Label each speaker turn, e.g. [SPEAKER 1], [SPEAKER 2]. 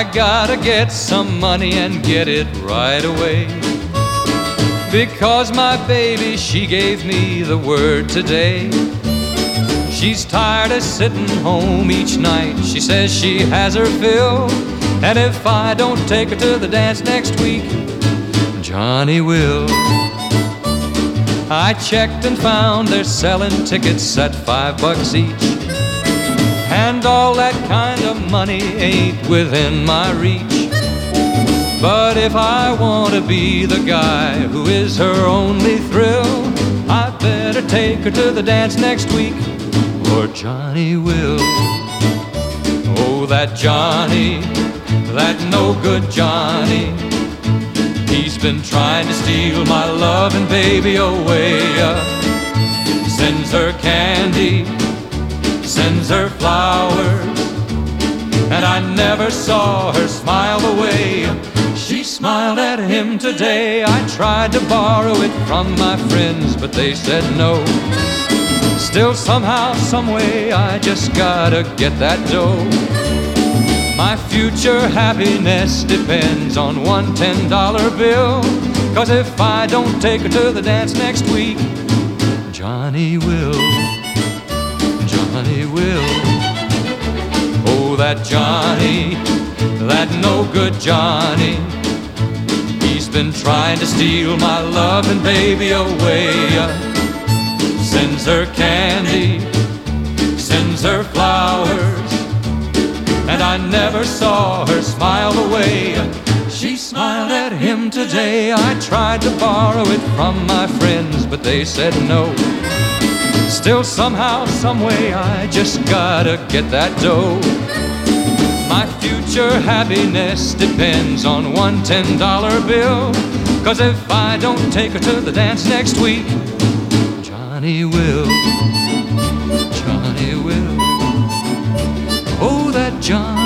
[SPEAKER 1] I gotta get some money and get it right away. Because my baby, she gave me the word today. She's tired of sitting home each night. She says she has her fill. And if I don't take her to the dance next week, Johnny will. I checked and found they're selling tickets at five bucks each. And all that kind money ain't within my reach. But if I want to be the guy who is her only thrill, I better take her to the dance next week, or Johnny will. Oh, that Johnny, that no good Johnny. He's been trying to steal my love and baby away. Sends her candy, sends her flowers, I never saw her smile away. She smiled at him today. I tried to borrow it from my friends, but they said no. Still, somehow, someway, I just gotta get that dough. My future happiness depends on one ten dollar bill. Cause if I don't take her to the dance next week, Johnny will. That Johnny, that no good Johnny. He's been trying to steal my love and baby away. Sends her candy, sends her flowers and I never saw her smile away. She smiled at him today. I tried to borrow it from my friends, but they said no. Still, somehow, someway, I just gotta get that dough future happiness depends on one ten dollar bill. Cause if I don't take her to the dance next week, Johnny will. Johnny will. Oh, that Johnny.